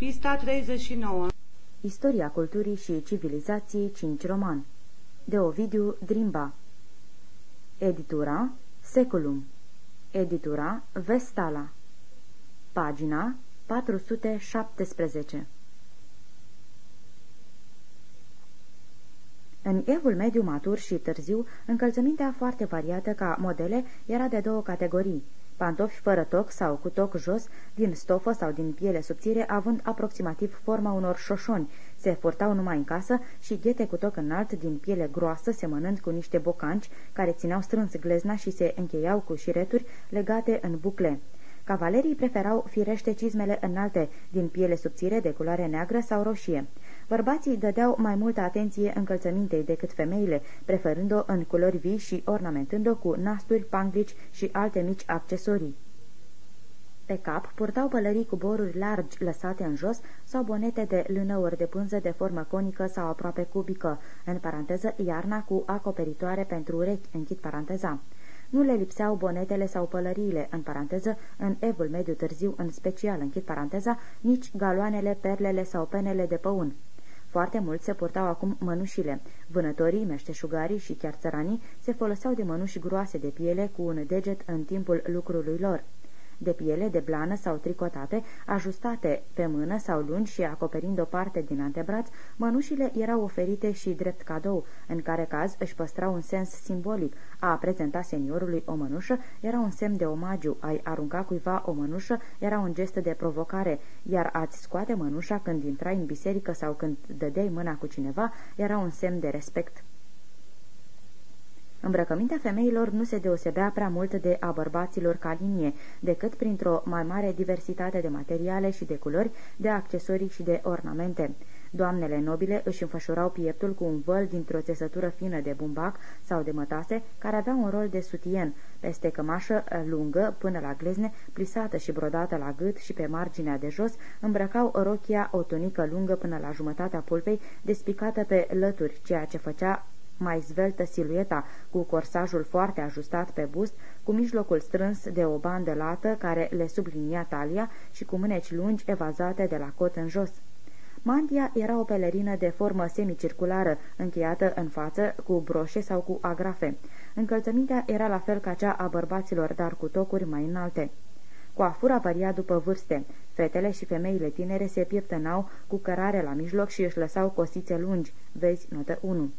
Pista 39 Istoria culturii și civilizației 5 roman De Ovidiu Drimba. Editura Seculum. Editura Vestala. Pagina 417 În evul mediu matur și târziu, încălțămintea foarte variată ca modele era de două categorii, pantofi fără toc sau cu toc jos, din stofă sau din piele subțire, având aproximativ forma unor șoșoni, se furtau numai în casă și ghete cu toc înalt din piele groasă, semănând cu niște bocanci care țineau strâns glezna și se încheiau cu șireturi legate în bucle. Cavalerii preferau firește cizmele înalte, din piele subțire de culoare neagră sau roșie. Bărbații dădeau mai multă atenție încălțămintei decât femeile, preferând-o în culori vii și ornamentând-o cu nasturi, panglici și alte mici accesorii. Pe cap purtau pălării cu boruri largi lăsate în jos sau bonete de lânăuri de pânză de formă conică sau aproape cubică, în paranteză iarna cu acoperitoare pentru urechi, închid paranteza. Nu le lipseau bonetele sau pălăriile, în paranteză, în evul mediu târziu, în special, închid paranteza, nici galoanele, perlele sau penele de păun. Foarte mult se purtau acum mănușile. Vânătorii, meșteșugarii și chiar țăranii se foloseau de mănuși groase de piele cu un deget în timpul lucrului lor de piele, de blană sau tricotate, ajustate pe mână sau lungi și acoperind o parte din antebraț, mănușile erau oferite și drept cadou, în care caz își păstrau un sens simbolic. A prezenta seniorului o mănușă era un semn de omagiu, a-i arunca cuiva o mănușă era un gest de provocare, iar a-ți scoate mănușa când intrai în biserică sau când dădeai mâna cu cineva era un semn de respect. Îmbrăcămintea femeilor nu se deosebea prea mult de a bărbaților ca linie, decât printr-o mai mare diversitate de materiale și de culori, de accesorii și de ornamente. Doamnele nobile își înfășurau pieptul cu un văl dintr-o țesătură fină de bumbac sau de mătase, care avea un rol de sutien, peste cămașă lungă până la glezne, plisată și brodată la gât și pe marginea de jos, îmbrăcau rochia o tunică lungă până la jumătatea pulpei, despicată pe lături, ceea ce făcea mai zveltă silueta, cu corsajul foarte ajustat pe bust, cu mijlocul strâns de o bandă lată care le sublinia talia și cu mâneci lungi evazate de la cot în jos. Mantia era o pelerină de formă semicirculară, încheiată în față cu broșe sau cu agrafe. Încălțămintea era la fel ca cea a bărbaților, dar cu tocuri mai înalte. Coafura varia după vârste. Fetele și femeile tinere se pieptănau cu cărare la mijloc și își lăsau cosițe lungi. Vezi notă 1.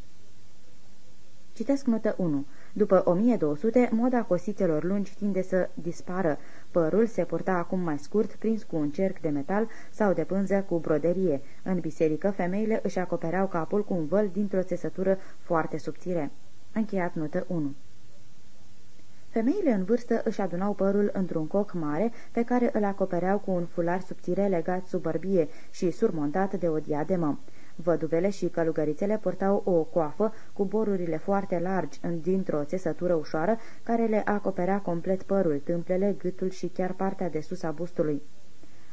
Citesc notă 1. După 1200, moda cosițelor lungi tinde să dispară. Părul se purta acum mai scurt, prins cu un cerc de metal sau de pânză cu broderie. În biserică, femeile își acopereau capul cu un văl dintr-o țesătură foarte subțire. Încheiat notă 1. Femeile în vârstă își adunau părul într-un coc mare pe care îl acopereau cu un fular subțire legat sub bărbie și surmontat de o diademă. Văduvele și călugărițele purtau o coafă cu borurile foarte largi dintr-o țesătură ușoară care le acoperea complet părul, tâmplele, gâtul și chiar partea de sus a bustului.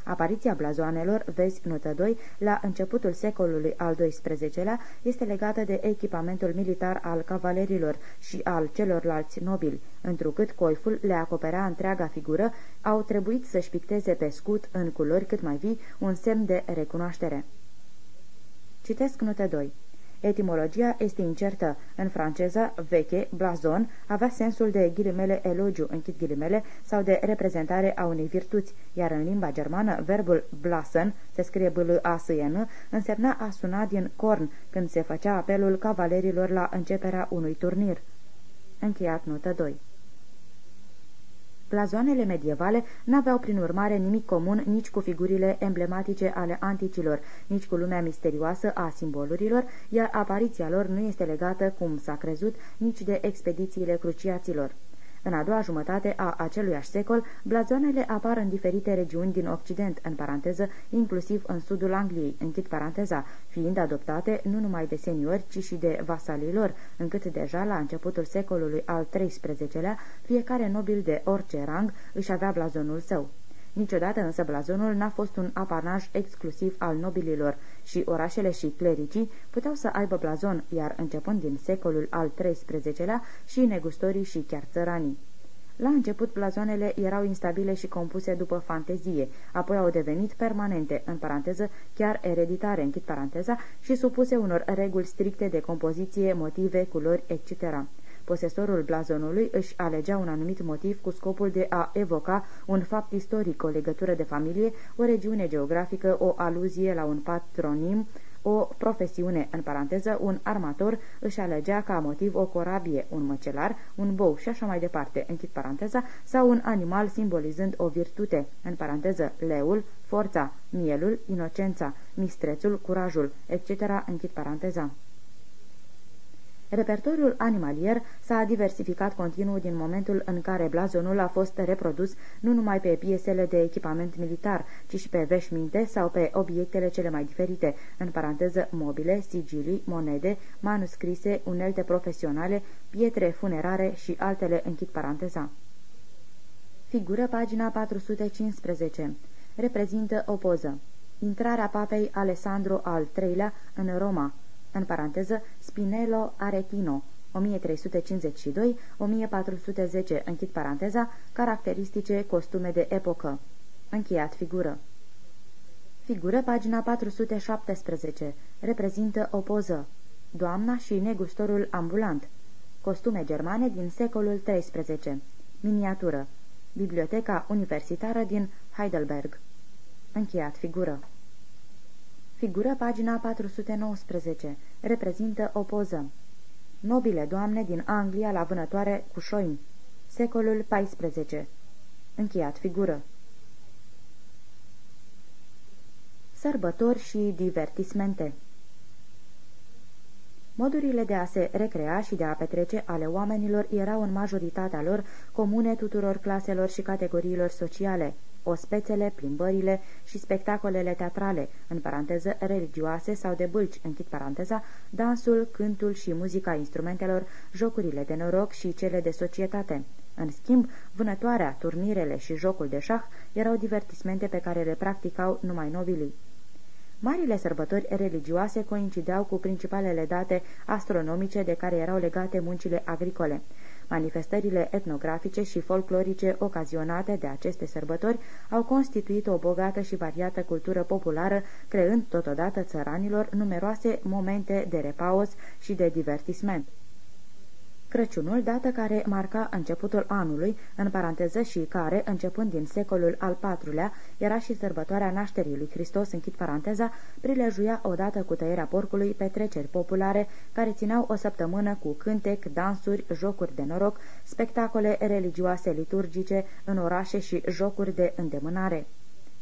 Apariția blazoanelor, vezi notă 2, la începutul secolului al XII-lea, este legată de echipamentul militar al cavalerilor și al celorlalți nobili. Întrucât coiful le acoperea întreaga figură, au trebuit să-și picteze pe scut, în culori cât mai vii, un semn de recunoaștere. Citesc note 2. Etimologia este incertă. În franceză, veche, blazon, avea sensul de ghilimele elogiu, închid ghilimele, sau de reprezentare a unei virtuți, iar în limba germană, verbul blasen, se scrie b l a s n însemna a suna din corn, când se făcea apelul cavalerilor la începerea unui turnir. Încheiat notă 2. Blazoanele medievale n-aveau prin urmare nimic comun nici cu figurile emblematice ale anticilor, nici cu lumea misterioasă a simbolurilor, iar apariția lor nu este legată, cum s-a crezut, nici de expedițiile cruciaților. În a doua jumătate a aceluiași secol, blazoanele apar în diferite regiuni din Occident, în paranteză, inclusiv în sudul Angliei, închid paranteza, fiind adoptate nu numai de seniori, ci și de vasalii lor, încât deja la începutul secolului al XIII-lea, fiecare nobil de orice rang își avea blazonul său. Niciodată însă blazonul n-a fost un apanaj exclusiv al nobililor și orașele și clericii puteau să aibă blazon, iar începând din secolul al XIII-lea și negustorii și chiar țăranii. La început, blazoanele erau instabile și compuse după fantezie, apoi au devenit permanente, în paranteză, chiar ereditare, închid paranteza, și supuse unor reguli stricte de compoziție, motive, culori, etc. Posesorul blazonului își alegea un anumit motiv cu scopul de a evoca un fapt istoric, o legătură de familie, o regiune geografică, o aluzie la un patronim, o profesiune, în paranteză, un armator își alegea ca motiv o corabie, un măcelar, un bou și așa mai departe, închid paranteza, sau un animal simbolizând o virtute, în paranteză, leul, forța, mielul, inocența, mistrețul, curajul, etc., închid paranteza. Repertoriul animalier s-a diversificat continuu din momentul în care blazonul a fost reprodus nu numai pe piesele de echipament militar, ci și pe veșminte sau pe obiectele cele mai diferite, în paranteză mobile, sigilii, monede, manuscrise, unelte profesionale, pietre funerare și altele închid paranteza. Figură pagina 415. Reprezintă o poză. Intrarea papei Alessandro al III-lea în Roma, în paranteză Spinello Aretino, 1352-1410, închid paranteza, caracteristice costume de epocă. Încheiat figură. Figură, pagina 417. Reprezintă o poză. Doamna și negustorul ambulant. Costume germane din secolul XIII. Miniatură. Biblioteca universitară din Heidelberg. Încheiat figură. Figură pagina 419. Reprezintă o poză. Nobile doamne din Anglia la vânătoare cu șoini. Secolul XIV. Încheiat figură. Sărbători și divertismente Modurile de a se recrea și de a petrece ale oamenilor erau în majoritatea lor comune tuturor claselor și categoriilor sociale ospețele, plimbările și spectacolele teatrale, în paranteză religioase sau de bâlci, închid paranteza, dansul, cântul și muzica instrumentelor, jocurile de noroc și cele de societate. În schimb, vânătoarea, turnirele și jocul de șah erau divertismente pe care le practicau numai nobilii. Marile sărbători religioase coincideau cu principalele date astronomice de care erau legate muncile agricole. Manifestările etnografice și folclorice ocazionate de aceste sărbători au constituit o bogată și variată cultură populară, creând totodată țăranilor numeroase momente de repaus și de divertisment. Crăciunul, dată care marca începutul anului, în paranteză și care, începând din secolul al IV-lea, era și sărbătoarea nașterii lui Hristos, închid paranteza, prilejuia odată cu tăierea porcului petreceri populare care țineau o săptămână cu cântec, dansuri, jocuri de noroc, spectacole religioase liturgice în orașe și jocuri de îndemânare.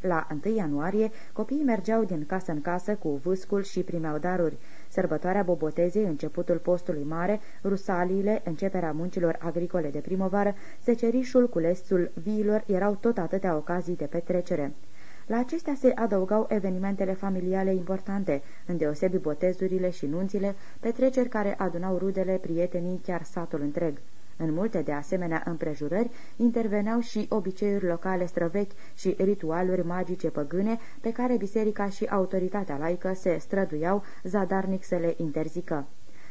La 1 ianuarie, copiii mergeau din casă în casă cu vâscul și primeau daruri. Sărbătoarea Bobotezei, începutul postului mare, rusaliile, începerea muncilor agricole de primăvară, secerișul, culesțul viilor erau tot atâtea ocazii de petrecere. La acestea se adăugau evenimentele familiale importante, îndeosebi botezurile și nunțile, petreceri care adunau rudele, prietenii, chiar satul întreg. În multe de asemenea împrejurări interveneau și obiceiuri locale străvechi și ritualuri magice păgâne pe care biserica și autoritatea laică se străduiau zadarnic să le interzică.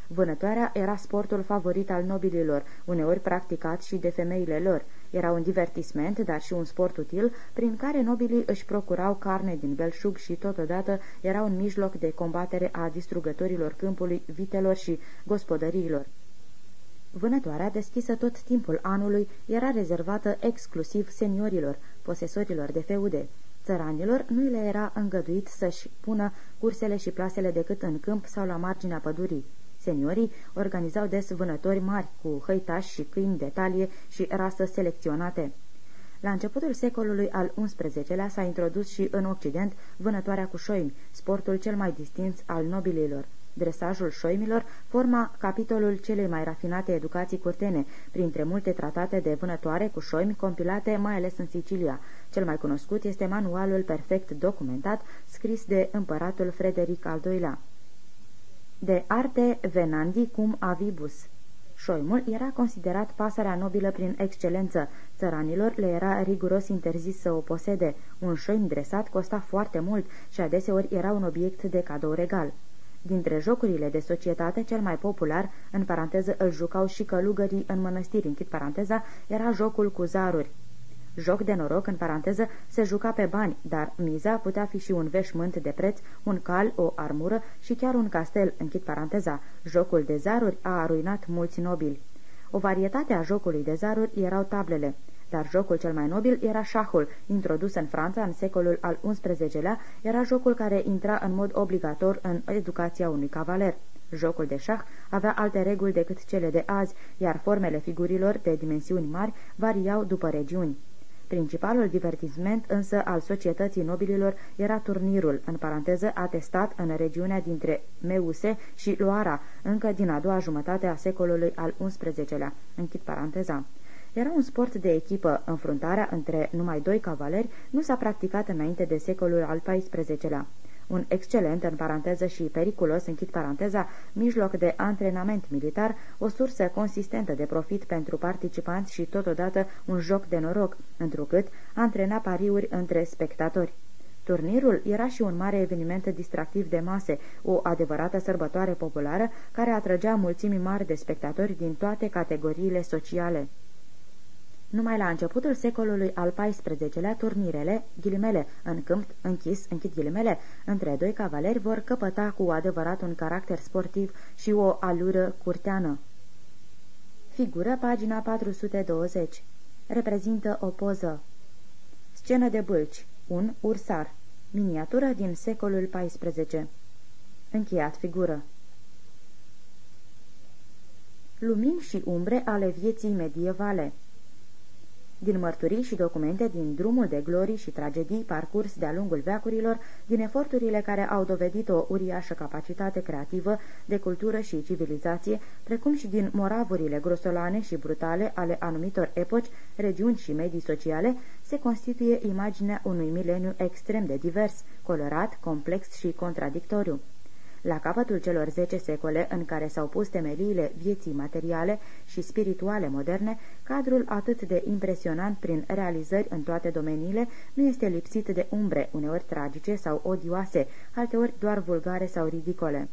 Vânătoarea era sportul favorit al nobililor, uneori practicat și de femeile lor. Era un divertisment, dar și un sport util, prin care nobilii își procurau carne din belșug și totodată era un mijloc de combatere a distrugătorilor câmpului, vitelor și gospodăriilor. Vânătoarea, deschisă tot timpul anului, era rezervată exclusiv seniorilor, posesorilor de feude. Țăranilor nu le era îngăduit să-și pună cursele și plasele decât în câmp sau la marginea pădurii. Seniorii organizau des vânători mari, cu hăitași și câini de talie și rasă selecționate. La începutul secolului al XI-lea s-a introdus și în Occident vânătoarea cu șoimi, sportul cel mai distins al nobililor. Dresajul șoimilor forma capitolul celei mai rafinate educații curtene, printre multe tratate de vânătoare cu șoimi compilate mai ales în Sicilia. Cel mai cunoscut este manualul perfect documentat, scris de împăratul Frederic al II-lea. De arte venandi cum avibus. Șoimul era considerat pasărea nobilă prin excelență. Țăranilor le era riguros interzis să o posede. Un șoim dresat costa foarte mult și adeseori era un obiect de cadou regal. Dintre jocurile de societate, cel mai popular, în paranteză îl jucau și călugării în mănăstiri, închid paranteza, era jocul cu zaruri. Joc de noroc, în paranteză, se juca pe bani, dar miza putea fi și un veșmânt de preț, un cal, o armură și chiar un castel, închid paranteza. Jocul de zaruri a aruinat mulți nobili. O varietate a jocului de zaruri erau tablele dar jocul cel mai nobil era șahul, introdus în Franța în secolul al XI-lea, era jocul care intra în mod obligator în educația unui cavaler. Jocul de șah avea alte reguli decât cele de azi, iar formele figurilor de dimensiuni mari variau după regiuni. Principalul divertisment însă al societății nobililor era turnirul, în paranteză atestat în regiunea dintre Meuse și Loara, încă din a doua jumătate a secolului al XI-lea. Închid paranteza. Era un sport de echipă. Înfruntarea între numai doi cavaleri nu s-a practicat înainte de secolul al XIV-lea. Un excelent, în paranteză și periculos, închid paranteza, mijloc de antrenament militar, o sursă consistentă de profit pentru participanți și totodată un joc de noroc, întrucât antrena pariuri între spectatori. Turnirul era și un mare eveniment distractiv de mase, o adevărată sărbătoare populară care atrăgea mulțimi mari de spectatori din toate categoriile sociale. Numai la începutul secolului al XIV-lea, turnirele, ghilimele, în câmp închis, închid ghilimele, între doi cavaleri vor căpăta cu adevărat un caracter sportiv și o alură curteană. Figură, pagina 420. Reprezintă o poză. Scenă de bâlci. Un ursar. Miniatură din secolul XIV. Încheiat figură. Lumini și umbre ale vieții medievale din mărturii și documente din drumul de glorii și tragedii parcurs de-a lungul veacurilor, din eforturile care au dovedit o uriașă capacitate creativă de cultură și civilizație, precum și din moravurile grosolane și brutale ale anumitor epoci, regiuni și medii sociale, se constituie imaginea unui mileniu extrem de divers, colorat, complex și contradictoriu. La capătul celor zece secole în care s-au pus temeliile vieții materiale și spirituale moderne, cadrul atât de impresionant prin realizări în toate domeniile nu este lipsit de umbre, uneori tragice sau odioase, alteori doar vulgare sau ridicole.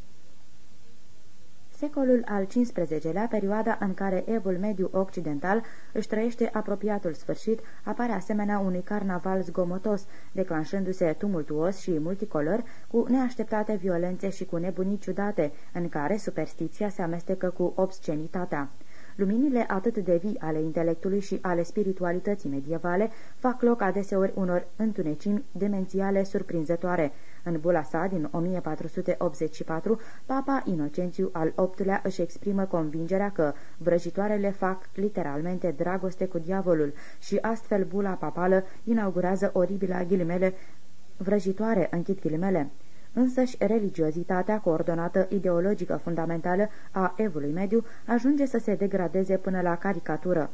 Secolul al XV-lea, perioada în care evul mediu occidental își trăiește apropiatul sfârșit, apare asemenea unui carnaval zgomotos, declanșându-se tumultuos și multicolor, cu neașteptate violențe și cu nebunii ciudate, în care superstiția se amestecă cu obscenitatea. Luminile atât de vii ale intelectului și ale spiritualității medievale fac loc adeseori unor întunecimi demențiale surprinzătoare, în bula sa din 1484, Papa Inocențiu al VIII-lea își exprimă convingerea că vrăjitoarele fac literalmente dragoste cu diavolul și astfel bula papală inaugurează oribila ghilimele vrăjitoare, închid ghilimele. Însăși religiozitatea coordonată ideologică fundamentală a evului mediu ajunge să se degradeze până la caricatură.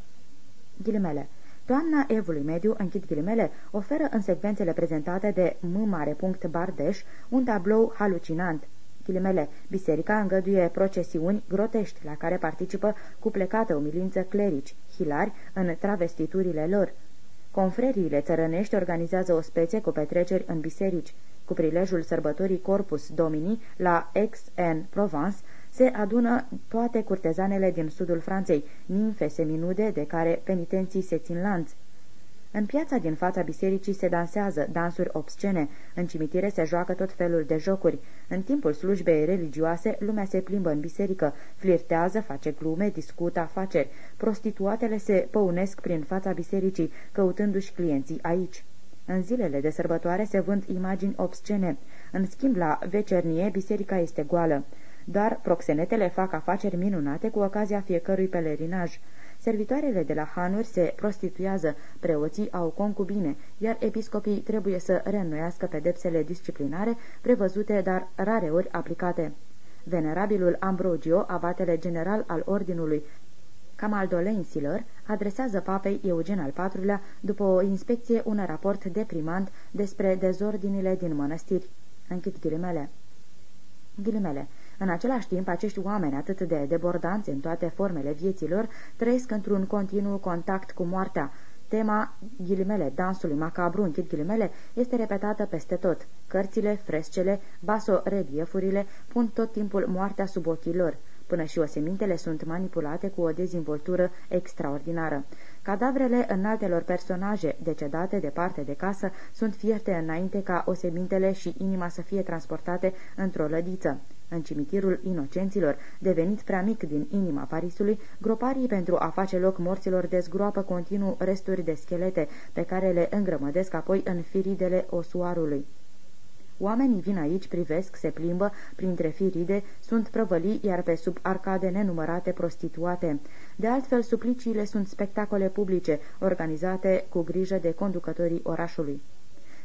Ghilimele. Toamna evului mediu, închid ghilimele, oferă în secvențele prezentate de M. Bardeș un tablou halucinant. Ghilimele, biserica îngăduie procesiuni grotești la care participă cu plecată umilință clerici, hilari, în travestiturile lor. Confreriile țărănești organizează o speție cu petreceri în biserici. Cu prilejul sărbătorii Corpus Domini la Aix-en-Provence, se adună toate curtezanele din sudul Franței, nimfe seminude de care penitenții se țin lanț. În piața din fața bisericii se dansează dansuri obscene, în cimitire se joacă tot felul de jocuri. În timpul slujbei religioase, lumea se plimbă în biserică, flirtează, face glume, discută afaceri. Prostituatele se păunesc prin fața bisericii, căutându-și clienții aici. În zilele de sărbătoare se vând imagini obscene. În schimb, la vecernie, biserica este goală. Doar proxenetele fac afaceri minunate cu ocazia fiecărui pelerinaj. Servitoarele de la hanuri se prostituează, preoții au concubine, iar episcopii trebuie să reînnoiască pedepsele disciplinare prevăzute, dar rareori aplicate. Venerabilul Ambrogio, abatele general al ordinului Camaldolensilor, adresează papei Eugen al IV-lea, după o inspecție, un raport deprimant despre dezordinile din mănăstiri. Închid ghilimele. Ghilimele. În același timp, acești oameni atât de debordanți în toate formele vieților trăiesc într-un continuu contact cu moartea, Tema, ghilimele, dansului macabru, închid ghilimele, este repetată peste tot. Cărțile, frescele, baso-reliefurile pun tot timpul moartea sub ochii lor. Până și osemintele sunt manipulate cu o dezvoltură extraordinară. Cadavrele înaltelor personaje decedate departe de casă sunt fierte înainte ca osemintele și inima să fie transportate într-o lădiță. În cimitirul inocenților, devenit prea mic din inima Parisului, groparii pentru a face loc morților dezgroapă continuu resturi de schelete, pe care le îngrămădesc apoi în firidele osuarului. Oamenii vin aici, privesc, se plimbă printre firide, sunt prăvălii, iar pe sub arcade nenumărate prostituate. De altfel, supliciile sunt spectacole publice, organizate cu grijă de conducătorii orașului.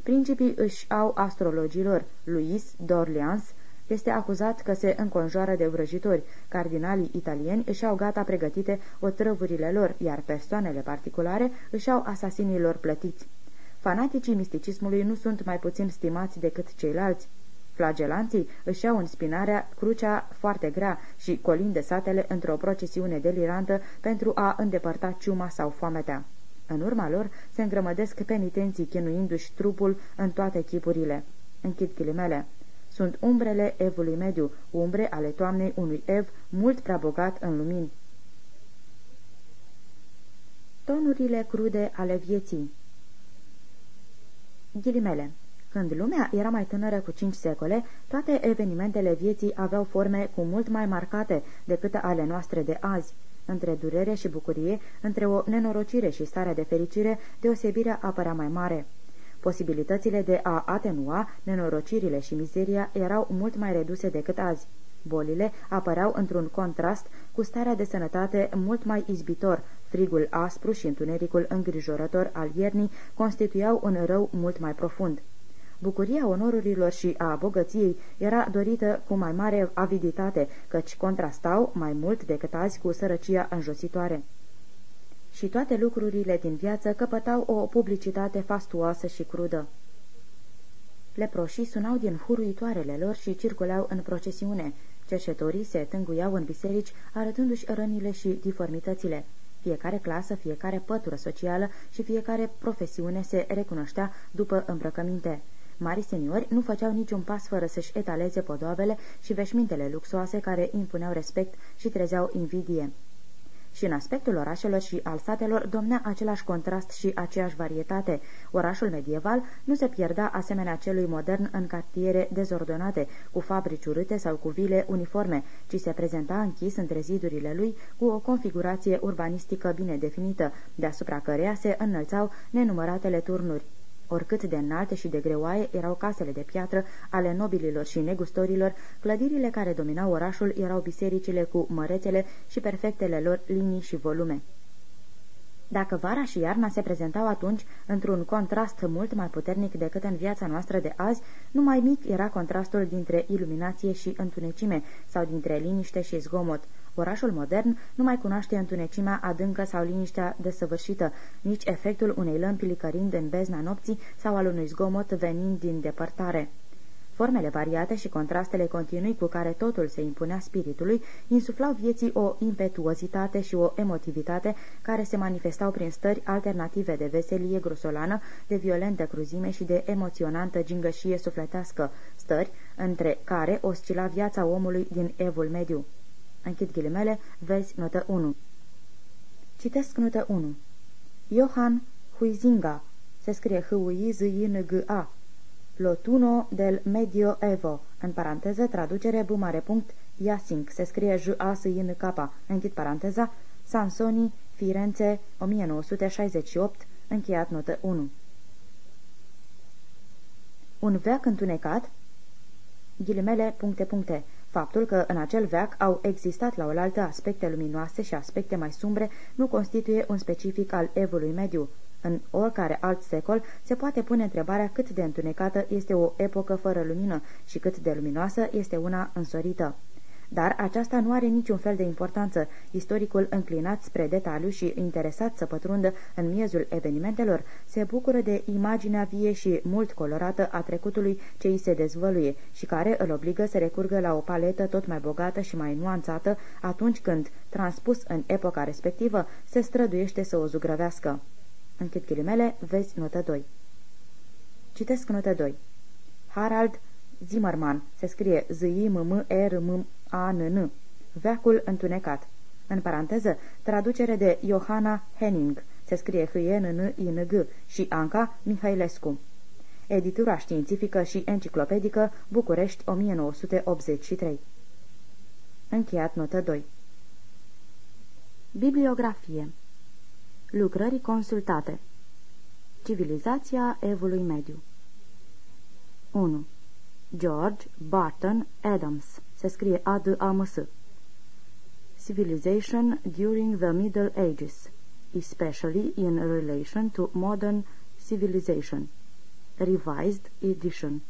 Principii își au astrologilor, Louis d'Orleans, este acuzat că se înconjoară de vrăjitori. Cardinalii italieni își au gata pregătite otrăvurile lor, iar persoanele particulare își au asasinilor plătiți. Fanaticii misticismului nu sunt mai puțin stimați decât ceilalți. Flagelanții își iau în spinarea crucea foarte grea și colinde satele într-o procesiune delirantă pentru a îndepărta ciuma sau foametea. În urma lor se îngrămădesc penitenții chinuindu-și trupul în toate chipurile. Închid ghilimele. Sunt umbrele evului mediu, umbre ale toamnei unui ev mult prea bogat în lumini. Tonurile crude ale vieții Ghilimele când lumea era mai tânără cu cinci secole, toate evenimentele vieții aveau forme cu mult mai marcate decât ale noastre de azi. Între durere și bucurie, între o nenorocire și starea de fericire, deosebirea apărea mai mare. Posibilitățile de a atenua nenorocirile și mizeria erau mult mai reduse decât azi. Bolile apăreau într-un contrast cu starea de sănătate mult mai izbitor, frigul aspru și întunericul îngrijorător al iernii constituiau un rău mult mai profund. Bucuria onorurilor și a bogăției era dorită cu mai mare aviditate, căci contrastau mai mult decât azi cu sărăcia înjositoare și toate lucrurile din viață căpătau o publicitate fastuoasă și crudă. Leproșii sunau din huruitoarele lor și circulau în procesiune. Cerșetorii se tânguiau în biserici, arătându-și rănile și diformitățile. Fiecare clasă, fiecare pătură socială și fiecare profesiune se recunoștea după îmbrăcăminte. Mari seniori nu făceau niciun pas fără să-și etaleze podoabele și veșmintele luxoase care impuneau respect și trezeau invidie și în aspectul orașelor și al satelor domnea același contrast și aceeași varietate. Orașul medieval nu se pierda asemenea celui modern în cartiere dezordonate, cu fabrici urâte sau cu vile uniforme, ci se prezenta închis între zidurile lui cu o configurație urbanistică bine definită, deasupra căreia se înălțau nenumăratele turnuri. Oricât de înalte și de greoaie erau casele de piatră ale nobililor și negustorilor, clădirile care dominau orașul erau bisericile cu mărețele și perfectele lor linii și volume. Dacă vara și iarna se prezentau atunci într-un contrast mult mai puternic decât în viața noastră de azi, numai mic era contrastul dintre iluminație și întunecime sau dintre liniște și zgomot. Orașul modern nu mai cunoaște întunecimea adâncă sau liniștea desăvârșită, nici efectul unei lămpi licărind în bezna nopții sau al unui zgomot venind din depărtare. Formele variate și contrastele continui cu care totul se impunea spiritului insuflau vieții o impetuozitate și o emotivitate care se manifestau prin stări alternative de veselie grosolană, de violentă cruzime și de emoționantă gingășie sufletească, stări între care oscila viața omului din evul mediu. Închid ghilimele, vezi notă 1. Citesc notă 1. Johann Huizinga, se scrie h u i z i n g a Lotuno del Medioevo, în paranteză, traducere b mare punct, Yasing, se scrie j a s i n k închid paranteza, Sansoni, Firenze, 1968, încheiat notă 1. Un veac întunecat, ghilimele, puncte, puncte, Faptul că în acel veac au existat la oaltă aspecte luminoase și aspecte mai sumbre nu constituie un specific al evului mediu. În oricare alt secol se poate pune întrebarea cât de întunecată este o epocă fără lumină și cât de luminoasă este una însorită. Dar aceasta nu are niciun fel de importanță. Istoricul înclinat spre detaliu și interesat să pătrundă în miezul evenimentelor, se bucură de imaginea vie și mult colorată a trecutului ce îi se dezvăluie și care îl obligă să recurgă la o paletă tot mai bogată și mai nuanțată atunci când, transpus în epoca respectivă, se străduiește să o zugrăvească. Închid ghilimele, vezi notă 2. Citesc notă 2. Harald Zimmerman, se scrie z i m m e r m a n n Veacul întunecat. În paranteză, traducere de Johanna Henning, se scrie h e n n și n g și Anca Mihailescu. Editura științifică și enciclopedică, București, 1983. Încheiat notă 2. Bibliografie Lucrări consultate. Civilizația evului mediu. 1. George Barton Adams. Se scrie A-D-A-M-S Civilization during the Middle Ages Especially in relation to modern civilization. Revised Edition.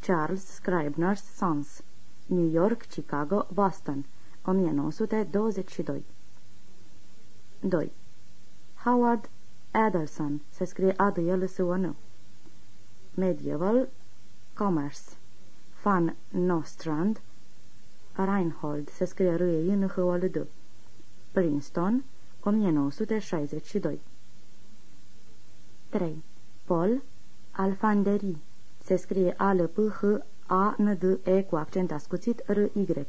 Charles Scribner's Sons New York, Chicago, Boston 1922 2. Howard Adelson se scrie a d l s o n. Medieval Commerce. Van Nostrand. Reinhold se scrie r e n h o l d. Princeton 1962 3. Paul Alfanderi se scrie a l p h a n d e cu accent ascuțit r y.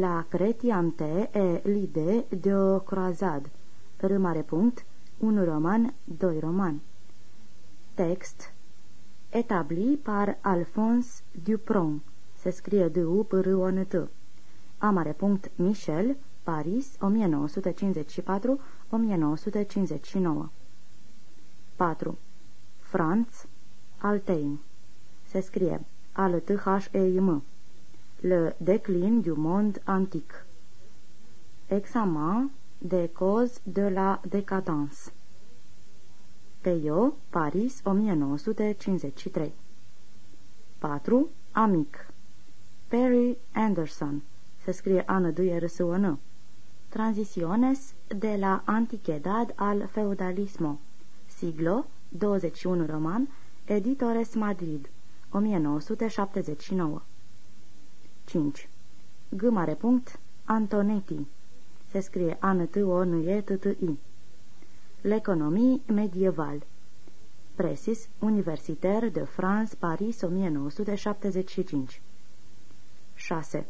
La Cretiante e l'idee de o croazad R mare punct, un roman, doi roman. Text. Etabli par Alphonse Dupron. Se scrie d u p r o n t. A mare punct Michel, Paris, 1954-1959 4. Franz Altein Se scrie al t h e i m. Le déclin du monde antique. Examen de cause de la décadence Peyo, Paris, 1953 4. Amic. Perry Anderson. Se scrie Ană d r s o n. Transiciones de la Antichedad al Feudalismo. Siglo 21 roman Editores Madrid 1979 5. G. Mare punct Antonetti Se scrie a n t o n e t t i. L'economie medieval Presis Universitaire de France Paris 1975 6.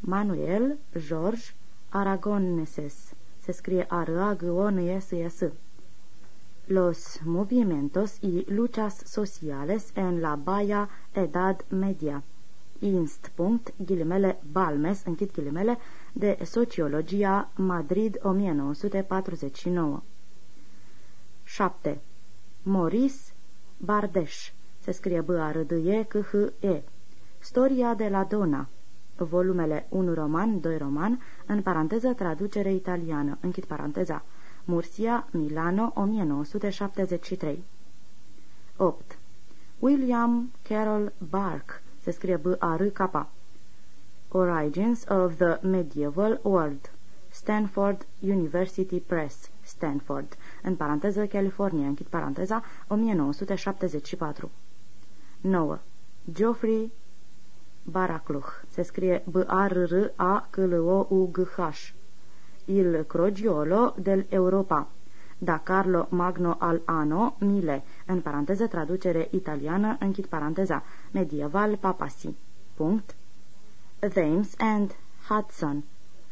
Manuel George Aragoneses. Se scrie a r a g o n s s. Los movimientos y luchas sociales en la Baia Edad Media. Inst. ghilimele Balmes, închid ghilimele, de Sociologia Madrid 1949. 7. Maurice Bardeș, se scrie b a r d e c h e Storia de la Dona, volumele 1 roman, 2 roman, în paranteză traducere italiană, închid paranteza, Mursia, Milano, 1973. 8. William Carroll Bark, se scrie B-A-R-K. Origins of the Medieval World. Stanford University Press. Stanford. În paranteză, California. Închid paranteza, 1974. 9. Geoffrey Baracluch. Se scrie B-A-R-R-A-C-L-O-U-G-H. Il Crogiolo del Europa da Carlo Magno al Ano Mile, în paranteză traducere italiană, închid paranteza, medieval papasi. Punct. Thames and Hudson,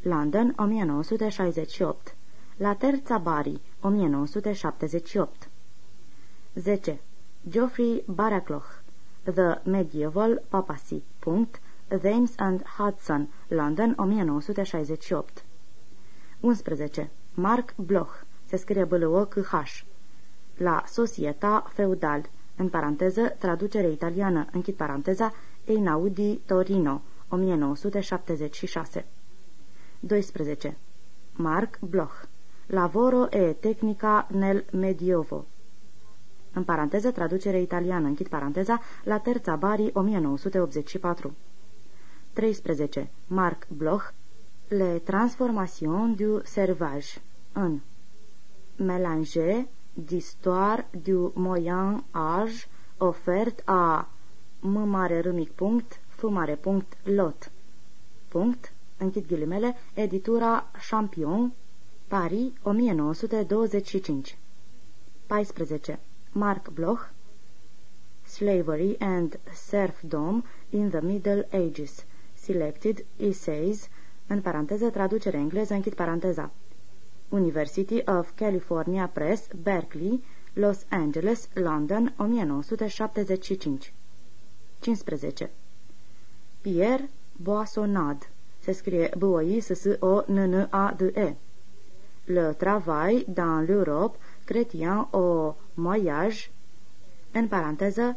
London, 1968. La Terza Bari, 1978. 10. Geoffrey Baracloch, The Medieval Papacy. Punct. Thames and Hudson, London, 1968. 11. Mark Bloch, se scrie b l o c h La Societa Feudal, în paranteză, traducere italiană, închid paranteza, Einaudi Torino, 1976. 12. Mark Bloch. Lavoro e tecnica nel Mediovo în paranteză, traducere italiană, închid paranteza, la Terța Bari, 1984. 13. Mark Bloch. Le Transformation du Servage. În. Mélanger d'histoire du Moyen Âge offerte à M. Mare R mic punct, F mare punct, lot. Punct, închid ghilimele, editura Champion, Paris, 1925. 14. Mark Bloch Slavery and Serfdom in the Middle Ages Selected Essays în paranteză traducere engleză, închid paranteza University of California Press, Berkeley, Los Angeles, London, 1975 15. Pierre Boissonade. Se scrie b o i s s o n n a d e. Le travail dans l'Europe chrétien au Moyage în paranteză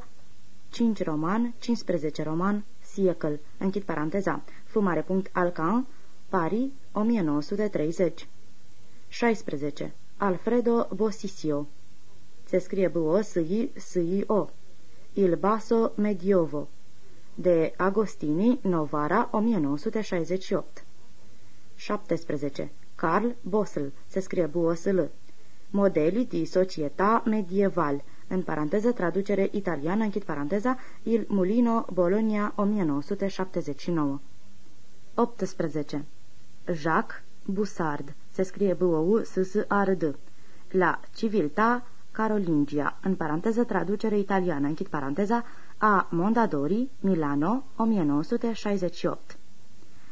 5 roman, 15 roman, siecăl, închid paranteza, fumare punct Alcan, Paris, 1930 16. Alfredo Bosisio. Se scrie B-O-S-I-S-I-O Il Basso Mediovo de Agostini, Novara, 1968 17. Carl Bosl Se scrie B-O-S-L Modeli di società medieval. În paranteză traducere italiană, închid paranteza, Il Mulino, Bologna, 1979 18. Jacques Bussard se scrie b o u s s a r d. La Civiltà Carolingia, în paranteză traducere italiană, închid paranteza, a Mondadori, Milano, 1968.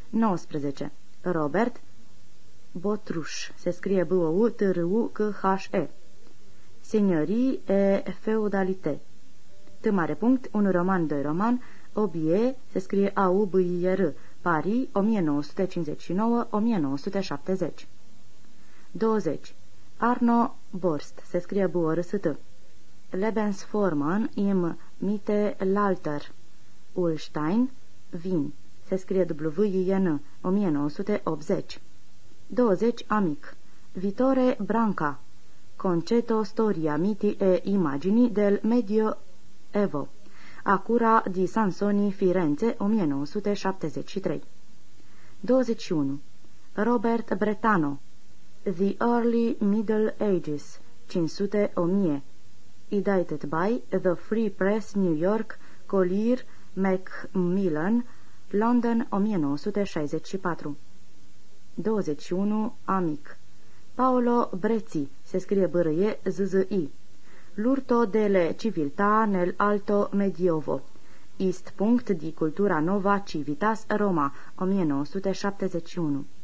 19. Robert Botruș, se scrie b o u t r u c h e Signorii e feudalité. T mare punct, un roman, doi roman, Obie, se scrie a u b i r Paris, 1959-1970. 20. Arno Borst, se scrie b o r s t Lebensforman im Mite Lalter. Ulstein, Vin, se scrie w i n 1980. 20. Amic. Vitore Branca. Concetto storia miti e immagini del Medioevo. Acura di Sansoni, Firenze, 1973. 21. Robert Bretano. The Early Middle Ages, 500-1000. Edited by The Free Press, New York, Collier, Macmillan, London, 1964. 21. Amic. Paolo Brezzi, se scrie b r e z z i L'urto delle civiltà nel Alto Mediovo. East Punct di Cultura Nova Civitas Roma, 1971.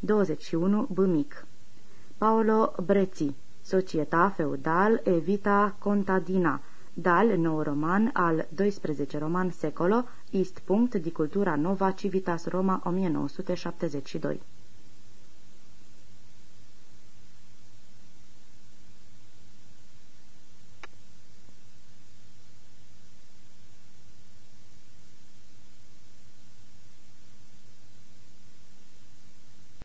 21. Bâmic Paolo Brezzi Società feudal e vita contadina Dal nou roman al 12 roman secolo East Punct di Cultura Nova Civitas Roma 1972